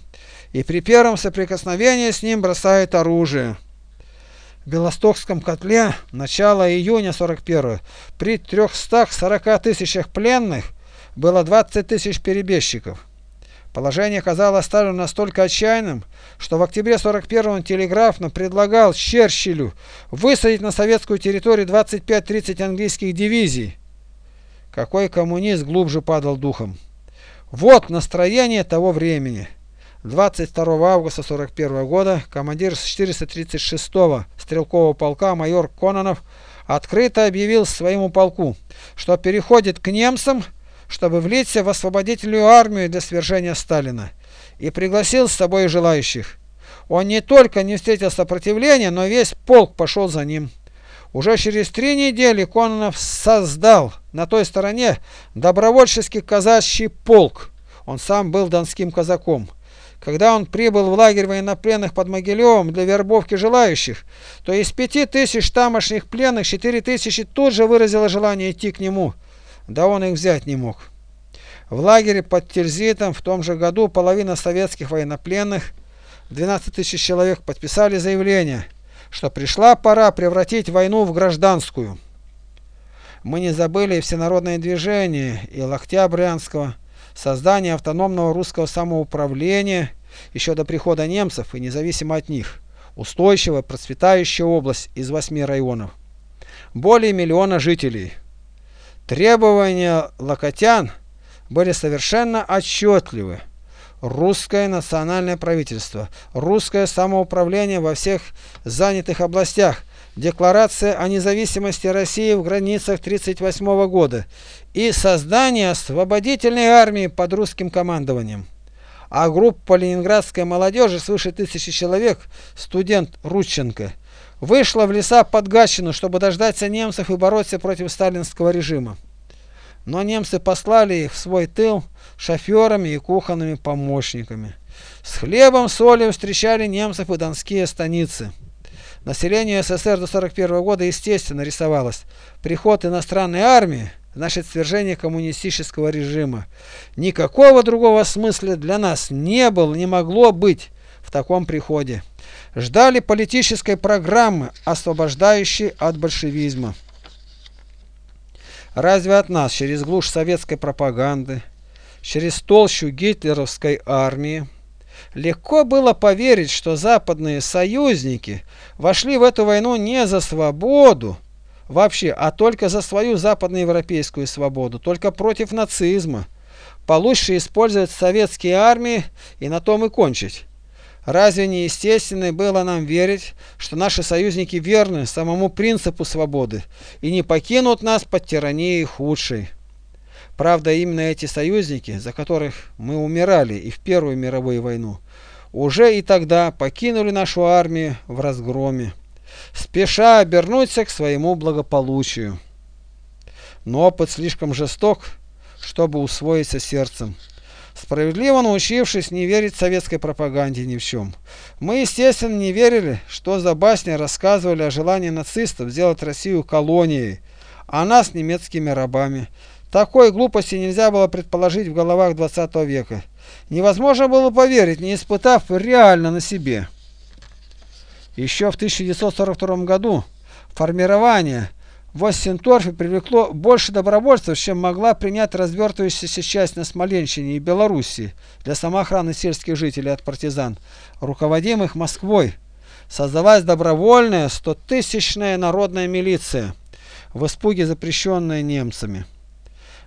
и при первом соприкосновении с ним бросают оружие. В Белостокском котле начало июня 41 при 340 тысячах пленных было 20 тысяч перебежчиков. Положение казалось Сталину настолько отчаянным, что в октябре 41-го он телеграфно предлагал Черчиллю высадить на советскую территорию 25-30 английских дивизий. Какой коммунист глубже падал духом. Вот настроение того времени. 22 августа 41 года командир 436-го стрелкового полка майор Кононов открыто объявил своему полку, что переходит к немцам чтобы влиться в освободительную армию для свержения Сталина, и пригласил с собой желающих. Он не только не встретил сопротивления, но весь полк пошел за ним. Уже через три недели Кононов создал на той стороне добровольческий казачий полк. Он сам был донским казаком. Когда он прибыл в лагерь военнопленных под Могилевым для вербовки желающих, то из пяти тысяч тамошних пленных четыре тысячи тут же выразило желание идти к нему – да он их взять не мог. В лагере под Терзитом в том же году половина советских военнопленных, 12 тысяч человек, подписали заявление, что пришла пора превратить войну в гражданскую. Мы не забыли и всенародное движение, и локтя Брянского, создание автономного русского самоуправления еще до прихода немцев и независимо от них, устойчивая процветающая область из восьми районов. Более миллиона жителей – Требования локотян были совершенно отчетливы. Русское национальное правительство, русское самоуправление во всех занятых областях, декларация о независимости России в границах 1938 года и создание освободительной армии под русским командованием. А группа ленинградской молодежи свыше тысячи человек, студент Рудченко – вышла в леса под Гатчину, чтобы дождаться немцев и бороться против сталинского режима. Но немцы послали их в свой тыл шоферами и кухонными помощниками. С хлебом, солью встречали немцев и донские станицы. Население СССР до 1941 года естественно рисовалось. Приход иностранной армии значит свержение коммунистического режима. Никакого другого смысла для нас не было, не могло быть в таком приходе ждали политической программы, освобождающей от большевизма. Разве от нас через глушь советской пропаганды, через толщу гитлеровской армии, легко было поверить, что западные союзники вошли в эту войну не за свободу вообще, а только за свою западноевропейскую свободу, только против нацизма. Получше использовать советские армии и на том и кончить. Разве не естественно было нам верить, что наши союзники верны самому принципу свободы и не покинут нас под тиранией худшей? Правда, именно эти союзники, за которых мы умирали и в Первую мировую войну, уже и тогда покинули нашу армию в разгроме, спеша обернуться к своему благополучию. Но опыт слишком жесток, чтобы усвоиться сердцем справедливо научившись не верить советской пропаганде ни в чем. Мы, естественно, не верили, что за басни рассказывали о желании нацистов сделать Россию колонией, а нас немецкими рабами. Такой глупости нельзя было предположить в головах 20 века. Невозможно было поверить, не испытав реально на себе. Еще в 1942 году формирование в Оссенторфе привлекло больше добровольцев, чем могла принять развертывающаяся часть на Смоленщине и Белоруссии для самоохраны сельских жителей от партизан, руководимых Москвой. Создалась добровольная стотысячная народная милиция, в испуге запрещенная немцами.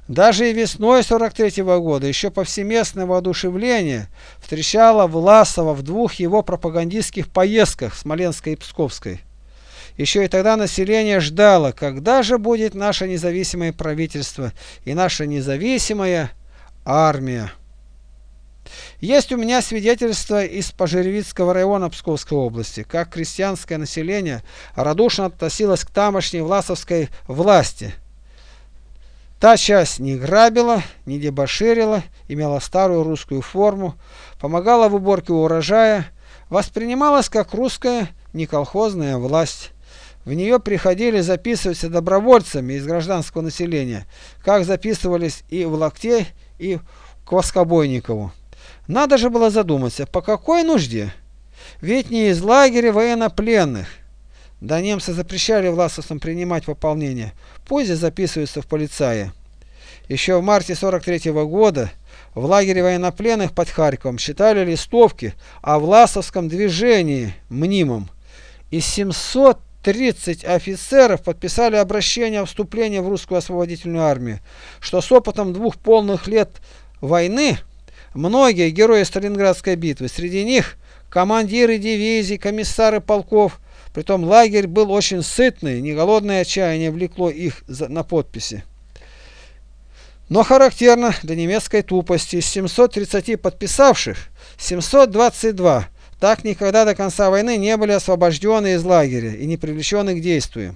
Даже и весной 43 -го года еще повсеместное воодушевление встречало Власова в двух его пропагандистских поездках, Смоленской и Псковской. Еще и тогда население ждало, когда же будет наше независимое правительство и наша независимая армия. Есть у меня свидетельство из Пожеревицкого района Псковской области, как крестьянское население радушно относилось к тамошней власовской власти. Та часть не грабила, не дебоширила, имела старую русскую форму, помогала в уборке урожая, воспринималась как русская неколхозная власть. В нее приходили записываться добровольцами из гражданского населения, как записывались и в Лакте, и к Воскобойникову. Надо же было задуматься, по какой нужде? Ведь не из лагеря военнопленных. Да немцы запрещали власовцам принимать пополнение, пусть записываются в полицаи. Еще в марте 43 -го года в лагере военнопленных под Харьковом считали листовки о власовском движении мнимом. Из 700 30 офицеров подписали обращение о вступлении в русскую освободительную армию, что с опытом двух полных лет войны многие герои Сталинградской битвы, среди них командиры дивизий, комиссары полков, притом лагерь был очень сытный, не голодное отчаяние влекло их на подписи. Но характерно для немецкой тупости, из 730 подписавших 722 так никогда до конца войны не были освобождены из лагеря и не привлечены к действию.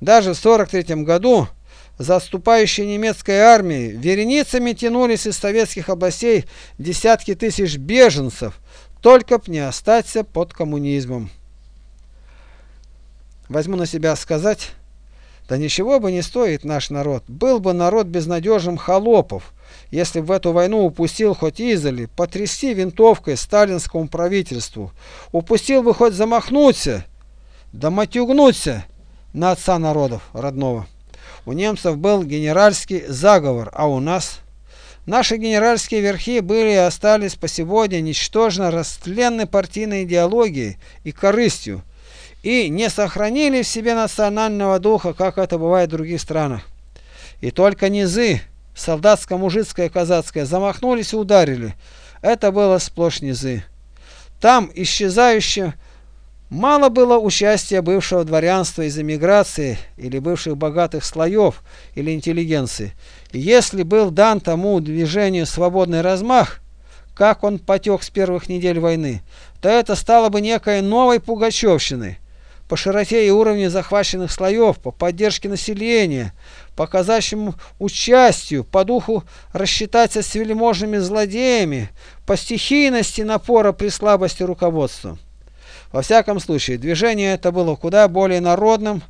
Даже в 43 году за отступающей немецкой армией вереницами тянулись из советских областей десятки тысяч беженцев, только б не остаться под коммунизмом. Возьму на себя сказать, да ничего бы не стоит наш народ. Был бы народ безнадежным холопов, если в эту войну упустил хоть издали, потрясти винтовкой сталинскому правительству. Упустил бы хоть замахнуться, да матюгнуться на отца народов родного. У немцев был генеральский заговор, а у нас... Наши генеральские верхи были и остались по сегодня ничтожно растленны партийной идеологией и корыстью, и не сохранили в себе национального духа, как это бывает в других странах. И только низы, солдатско-мужицкая и казацкая, замахнулись и ударили. Это было сплошь низы. Там исчезающе мало было участия бывшего дворянства из эмиграции или бывших богатых слоев или интеллигенции. И если был дан тому движению свободный размах, как он потек с первых недель войны, то это стало бы некой новой пугачевщиной по широте и уровню захваченных слоев, по поддержке населения, по казачьему участию, по духу рассчитаться с вельможными злодеями, по стихийности напора при слабости руководства. Во всяком случае, движение это было куда более народным,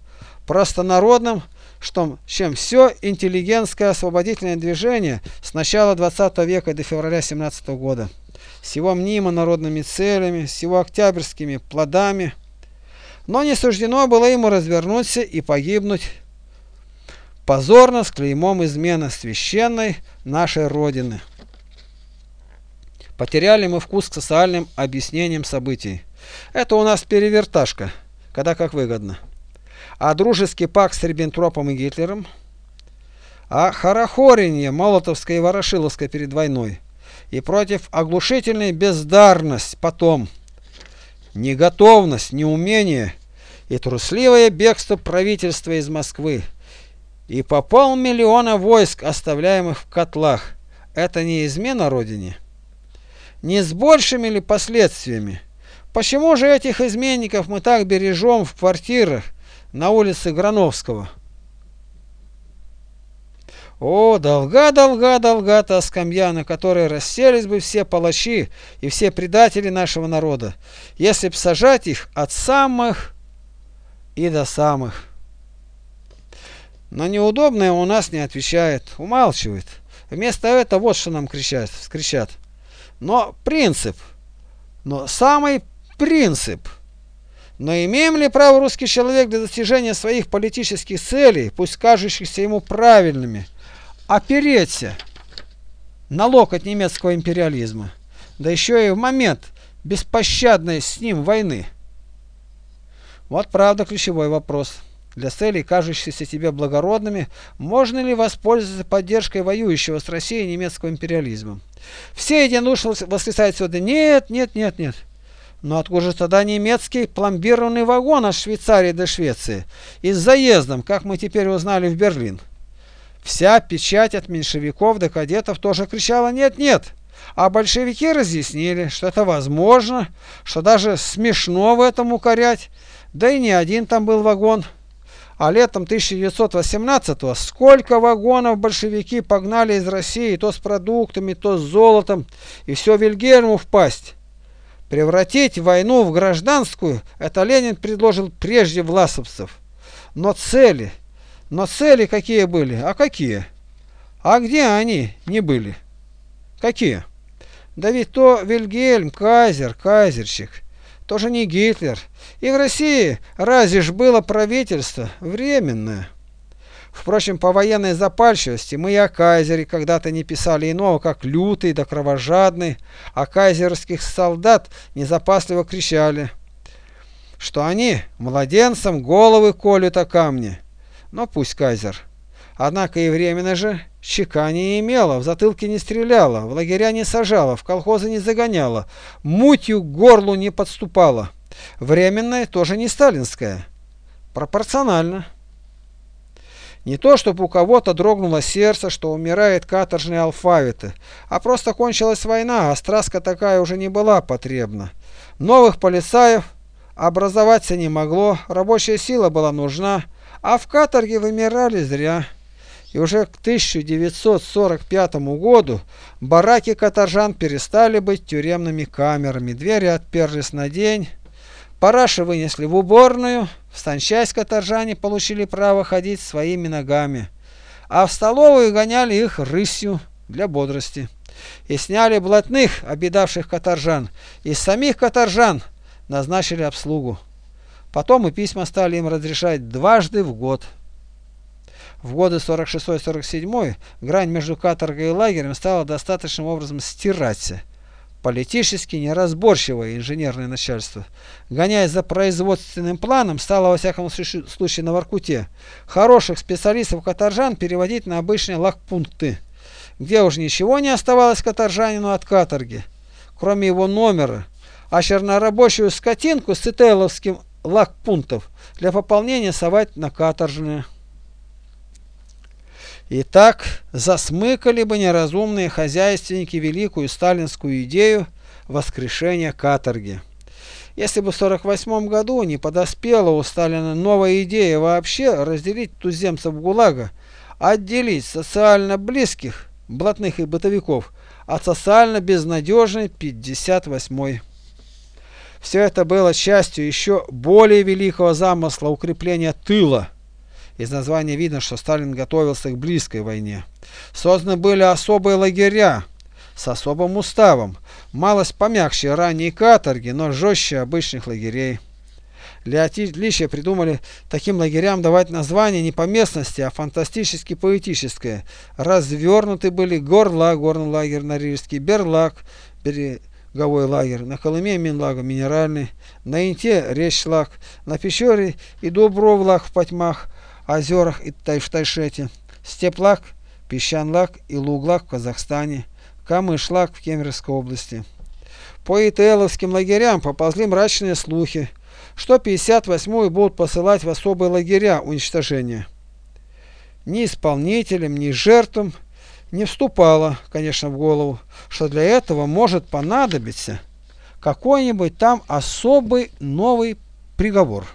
простонародным, что, чем все интеллигентское освободительное движение с начала 20 века до февраля 17 года, с его мнимо народными целями, с его октябрьскими плодами – но не суждено было ему развернуться и погибнуть позорно с клеймом измены священной нашей Родины. Потеряли мы вкус к социальным объяснениям событий. Это у нас переверташка, когда как выгодно. А дружеский пакт с Риббентропом и Гитлером? А хорохоренье Молотовской и Ворошиловской перед войной? И против оглушительной бездарность потом. Неготовность, неумение и трусливое бегство правительства из Москвы, и по полмиллиона войск, оставляемых в котлах. Это не измена Родине? Не с большими ли последствиями? Почему же этих изменников мы так бережем в квартирах на улице Грановского? О, долга-долга-долга та скамья, на которой расселись бы все палачи и все предатели нашего народа, если б сажать их от самых и до самых. На неудобное у нас не отвечает, умалчивает. Вместо этого вот что нам кричат, кричат. Но принцип, но самый принцип. Но имеем ли право русский человек для достижения своих политических целей, пусть кажущихся ему правильными, опереться на локоть немецкого империализма, да еще и в момент беспощадной с ним войны? Вот правда ключевой вопрос. Для целей, кажущихся тебе благородными, можно ли воспользоваться поддержкой воюющего с Россией немецкого империализма? Все единодушно восклицают сюда «нет, нет, нет, нет». Но откуда же тогда немецкий пломбированный вагон от Швейцарии до Швеции? И с заездом, как мы теперь узнали, в Берлин. Вся печать от меньшевиков до кадетов тоже кричала «нет, нет». А большевики разъяснили, что это возможно, что даже смешно в этом укорять. Да и не один там был вагон. А летом 1918-го сколько вагонов большевики погнали из России, то с продуктами, то с золотом, и все Вильгельму впасть. Превратить войну в гражданскую – это Ленин предложил прежде власовцев. Но цели, но цели какие были? А какие? А где они не были? Какие? Да ведь то Вильгельм, Кайзер, Кайзерщик, тоже не Гитлер. И в России разве ж было правительство временное? Впрочем, по военной запальчивости мы и о кайзере когда-то не писали иного, как лютый да кровожадный, а кайзерских солдат незапасливо кричали, что они младенцам головы колют о камни. Но пусть кайзер. Однако и временно же щека не имела, в затылке не стреляла, в лагеря не сажала, в колхозы не загоняла, мутью к горлу не подступала. Временная тоже не сталинская. Пропорционально. Не то, чтобы у кого-то дрогнуло сердце, что умирает каторжные алфавиты, а просто кончилась война, а страстка такая уже не была потребна. Новых полицаев образоваться не могло, рабочая сила была нужна, а в каторге вымирали зря. И уже к 1945 году бараки каторжан перестали быть тюремными камерами, двери отперлись на день, Параши вынесли в уборную, в санчасть каторжане получили право ходить своими ногами, а в столовую гоняли их рысью для бодрости. И сняли блатных, обидавших каторжан, и самих каторжан назначили обслугу. Потом и письма стали им разрешать дважды в год. В годы 46-47 грань между каторгой и лагерем стала достаточным образом стираться. Политически неразборчивое инженерное начальство, гоняясь за производственным планом, стало во всяком случае на Воркуте. Хороших специалистов-каторжан переводить на обычные лагпункты, где уж ничего не оставалось каторжанину от каторги, кроме его номера, а чернорабочую скотинку с цитайловским лагпунктов для пополнения совать на каторжные. И так засмыкали бы неразумные хозяйственники великую сталинскую идею воскрешения каторги. Если бы в 1948 году не подоспела у Сталина новая идея вообще разделить туземцев ГУЛАГа, отделить социально близких, блатных и бытовиков, от социально безнадежной 58-й. Все это было частью еще более великого замысла укрепления тыла – из названия видно, что Сталин готовился к близкой войне. Созданы были особые лагеря с особым уставом, малость помягче ранней каторги, но жестче обычных лагерей. Для отличия придумали таким лагерям давать название не по местности, а фантастически поэтическое. Развернуты были Горла, горный лагерь Норильский, Берлаг, береговой лагерь, на Колыме Минлага минеральный, на Инте речшлаг, на Пещере и Дубровлаг в Потьмах, озерах и в Тайшете, Степлак, Песчанлак и Луглак в Казахстане, Камышлак в Кемеровской области. По ИТЛовским лагерям поползли мрачные слухи, что 58-ю будут посылать в особые лагеря уничтожения. Ни исполнителям, ни жертвам не вступало, конечно, в голову, что для этого может понадобиться какой-нибудь там особый новый приговор.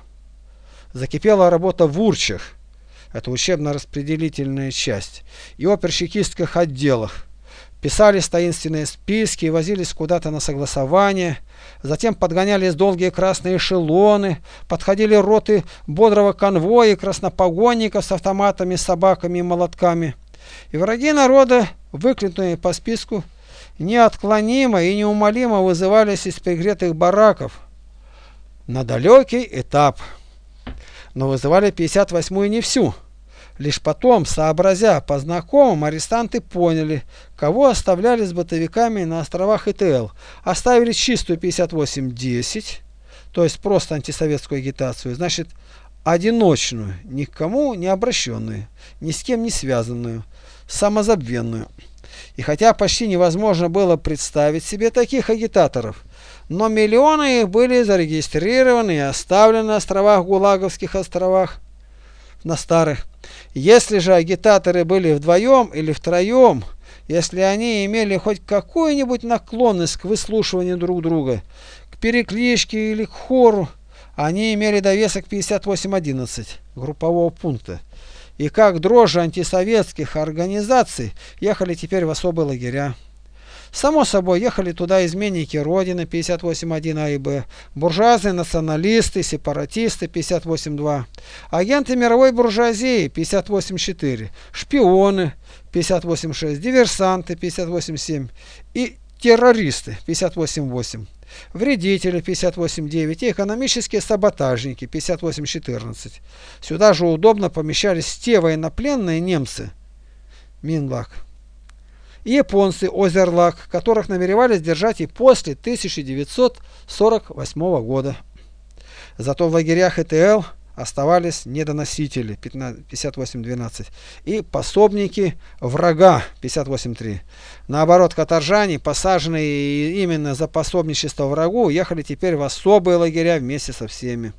Закипела работа в Урчах, это учебно-распределительная часть, и оперщикистских отделах. Писались таинственные списки и возились куда-то на согласование, затем подгонялись долгие красные эшелоны, подходили роты бодрого конвоя краснопогонников с автоматами, собаками и молотками. И враги народа, выкликнутые по списку, неотклонимо и неумолимо вызывались из пригретых бараков, на далекий этап. Но вызывали 58-ю не всю. Лишь потом, сообразя по знакомым, арестанты поняли, кого оставляли с бытовиками на островах ИТЛ. Оставили чистую 58-10, то есть просто антисоветскую агитацию, значит, одиночную, ни к кому не обращенную, ни с кем не связанную, самозабвенную. И хотя почти невозможно было представить себе таких агитаторов, но миллионы их были зарегистрированы и оставлены на островах Гулаговских островах, на старых. Если же агитаторы были вдвоем или втроем, если они имели хоть какую-нибудь наклонность к выслушиванию друг друга, к перекличке или к хору, они имели довесок 5811 группового пункта. И как дрожжи антисоветских организаций ехали теперь в особые лагеря. Само собой, ехали туда изменники Родины 58.1 А и Б, буржуазные националисты, сепаратисты 58.2, агенты мировой буржуазии 58.4, шпионы 58.6, диверсанты 58.7 и террористы 58.8 вредители 58.9 и экономические саботажники 58.14. Сюда же удобно помещались те военнопленные немцы Минлак и японцы Озерлак, которых намеревались держать и после 1948 года. Зато в лагерях ЭТЛ оставались недоносители 58.12 и пособники врага 58.3. Наоборот, каторжане, посаженные именно за пособничество врагу, ехали теперь в особые лагеря вместе со всеми.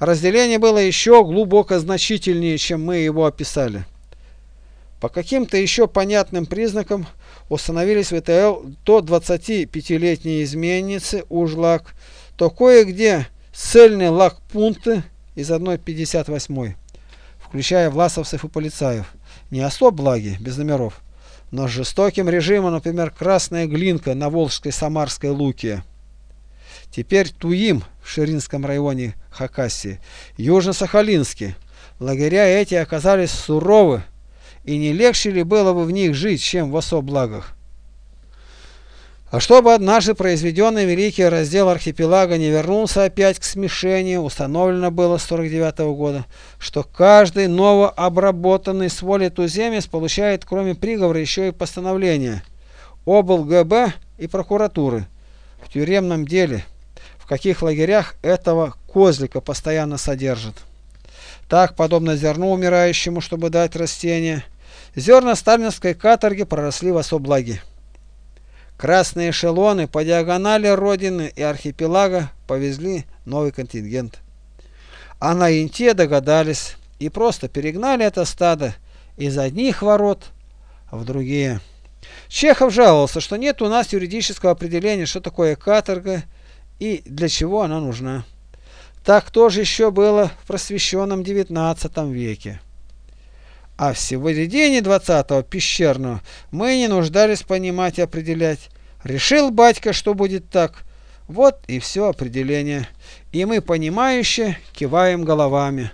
Разделение было еще глубоко значительнее, чем мы его описали. По каким-то еще понятным признакам установились в ВТЛ то 25-летние изменницы Ужлак, то кое-где цельные лагпункты из одной 58 включая власовцев и полицаев. Не особ благи, без номеров, но с жестоким режимом, например, Красная Глинка на Волжской Самарской Луке. Теперь Туим в Ширинском районе Хакасии, Южно-Сахалинске. Лагеря эти оказались суровы, и не легче ли было бы в них жить, чем в особ благах? А чтобы однажды произведенный великий раздел архипелага не вернулся опять к смешению, установлено было с 49 -го года, что каждый новообработанный с воли туземец получает кроме приговора еще и постановление обл. ГБ и прокуратуры в тюремном деле, в каких лагерях этого козлика постоянно содержат. Так, подобно зерну умирающему, чтобы дать растение, зерна сталинской каторги проросли в особлаге. Красные эшелоны по диагонали Родины и архипелага повезли новый контингент. А на Инте догадались и просто перегнали это стадо из одних ворот в другие. Чехов жаловался, что нет у нас юридического определения, что такое каторга и для чего она нужна. Так тоже еще было в просвещенном XIX веке. А в середине 20-го пещерного мы не нуждались понимать и определять. Решил батька, что будет так. Вот и все определение. И мы, понимающе, киваем головами.